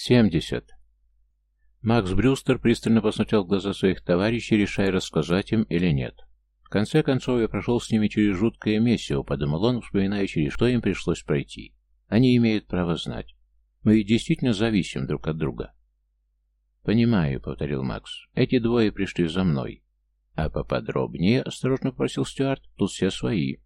«Семьдесят». Макс Брюстер пристально посмотрел в глаза своих товарищей, решая, рассказать им или нет. В конце концов, я прошел с ними через жуткое месиво, подумал он, вспоминая, через что им пришлось пройти. Они имеют право знать. Мы ведь действительно зависим друг от друга. «Понимаю», — повторил Макс. «Эти двое пришли за мной». «А поподробнее?» — осторожно попросил Стюарт. «Тут все свои».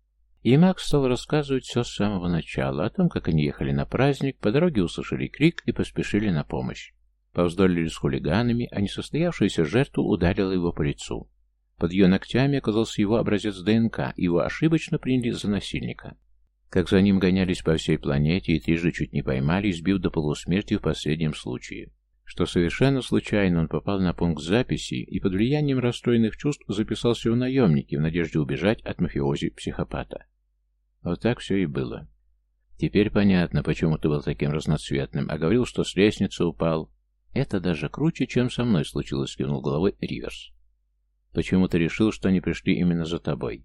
И Макс стал рассказывать все с самого начала, о том, как они ехали на праздник, по дороге услышали крик и поспешили на помощь. Повздорили с хулиганами, а несостоявшаяся жертва ударила его по лицу. Под ее ногтями оказался его образец ДНК, его ошибочно приняли за насильника. Как за ним гонялись по всей планете и трижды чуть не поймали, избив до полусмерти в последнем случае что совершенно случайно он попал на пункт записи и под влиянием расстроенных чувств записался в наемники в надежде убежать от мафиози-психопата. Вот так все и было. Теперь понятно, почему ты был таким разноцветным, а говорил, что с лестницы упал. Это даже круче, чем со мной случилось, кивнул головой Риверс. Почему ты решил, что они пришли именно за тобой?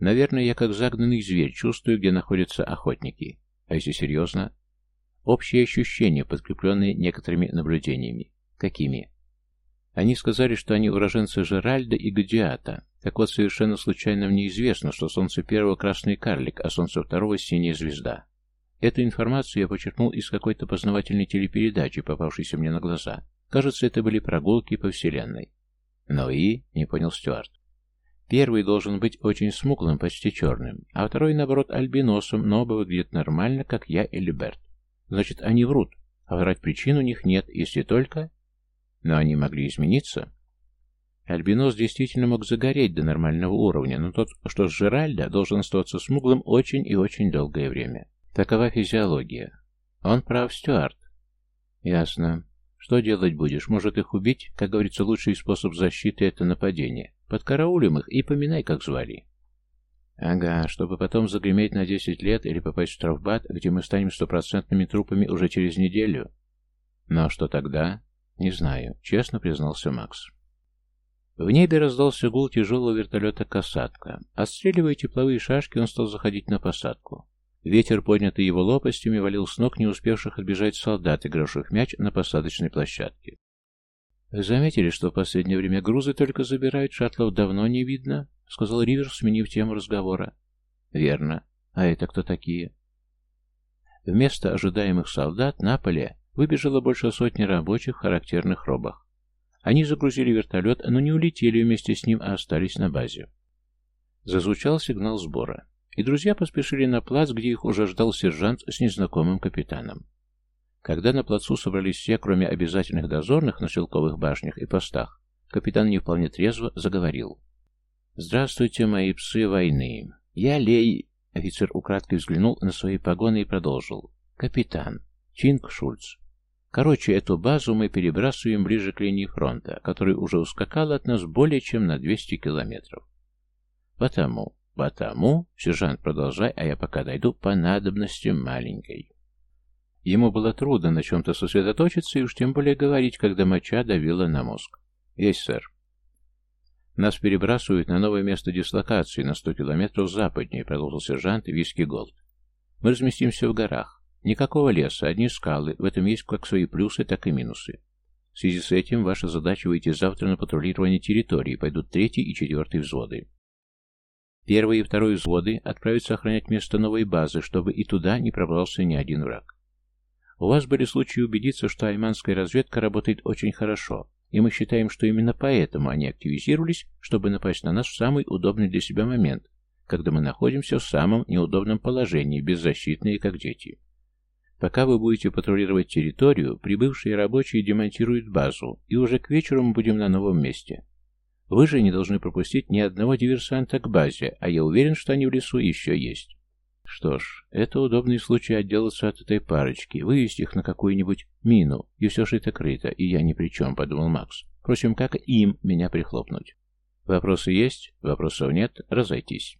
Наверное, я как загнанный зверь чувствую, где находятся охотники. А если серьезно, Общие ощущения, подкрепленные некоторыми наблюдениями. Какими? Они сказали, что они уроженцы Жеральда и Гадиата. Так вот, совершенно случайно мне известно, что солнце первого красный карлик, а солнце второго синяя звезда. Эту информацию я почерпнул из какой-то познавательной телепередачи, попавшейся мне на глаза. Кажется, это были прогулки по вселенной. Но и... не понял Стюарт. Первый должен быть очень смуглым, почти черным, а второй, наоборот, альбиносом, но оба выглядят нормально, как я или Берт. Значит, они врут, а врать причин у них нет, если только... Но они могли измениться. Альбинос действительно мог загореть до нормального уровня, но тот, что с Жеральда, должен оставаться смуглым очень и очень долгое время. Такова физиология. Он прав, Стюарт. Ясно. Что делать будешь? Может их убить? Как говорится, лучший способ защиты — это нападение. Подкараулим их и поминай, как звали. Ага, чтобы потом загреметь на 10 лет или попасть в штрафбат, где мы станем стопроцентными трупами уже через неделю. Но что тогда? Не знаю, честно признался Макс. В небе раздался гул тяжелого вертолета «Касатка». Отстреливая тепловые шашки, он стал заходить на посадку. Ветер, поднятый его лопастями, валил с ног не успевших отбежать солдат, игравших мяч на посадочной площадке. Заметили, что в последнее время грузы только забирают, шаттлов давно не видно? — сказал Ривер, сменив тему разговора. «Верно. А это кто такие?» Вместо ожидаемых солдат на поле выбежало больше сотни рабочих в характерных робах. Они загрузили вертолет, но не улетели вместе с ним, а остались на базе. Зазвучал сигнал сбора, и друзья поспешили на плац, где их уже ждал сержант с незнакомым капитаном. Когда на плацу собрались все, кроме обязательных дозорных на стрелковых башнях и постах, капитан не вполне трезво заговорил. «Здравствуйте, мои псы войны. Я Лей...» Офицер украдкой взглянул на свои погоны и продолжил. «Капитан. Чинг Шульц. Короче, эту базу мы перебрасываем ближе к линии фронта, который уже ускакал от нас более чем на 200 километров. Потому, потому, сержант, продолжай, а я пока дойду по надобности маленькой». Ему было трудно на чем-то сосредоточиться и уж тем более говорить, когда моча давила на мозг. «Есть, сэр». «Нас перебрасывают на новое место дислокации на сто километров западнее», — продолжил сержант Виски Голд. «Мы разместимся в горах. Никакого леса, одни скалы. В этом есть как свои плюсы, так и минусы. В связи с этим ваша задача выйти завтра на патрулирование территории. Пойдут третий и четвертый взводы. Первый и второй взводы отправятся охранять место новой базы, чтобы и туда не пробрался ни один враг. У вас были случаи убедиться, что айманская разведка работает очень хорошо, и мы считаем, что именно поэтому они активизировались, чтобы напасть на нас в самый удобный для себя момент, когда мы находимся в самом неудобном положении, беззащитные, как дети. Пока вы будете патрулировать территорию, прибывшие рабочие демонтируют базу, и уже к вечеру мы будем на новом месте. Вы же не должны пропустить ни одного диверсанта к базе, а я уверен, что они в лесу еще есть. Что ж, это удобный случай отделаться от этой парочки, вывести их на какую-нибудь мину, и все же это крыто, и я ни при чем, подумал Макс. Впрочем, как им меня прихлопнуть? Вопросы есть? Вопросов нет? Разойтись.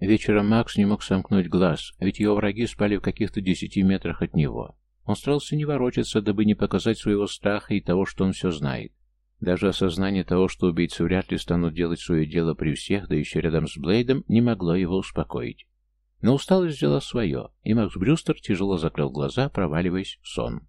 Вечером Макс не мог сомкнуть глаз, ведь его враги спали в каких-то десяти метрах от него. Он старался не ворочаться, дабы не показать своего страха и того, что он все знает. Даже осознание того, что убийцы вряд ли станут делать свое дело при всех, да еще рядом с Блейдом, не могло его успокоить. Но усталость взяла свое, и Макс Брюстер тяжело закрыл глаза, проваливаясь в сон.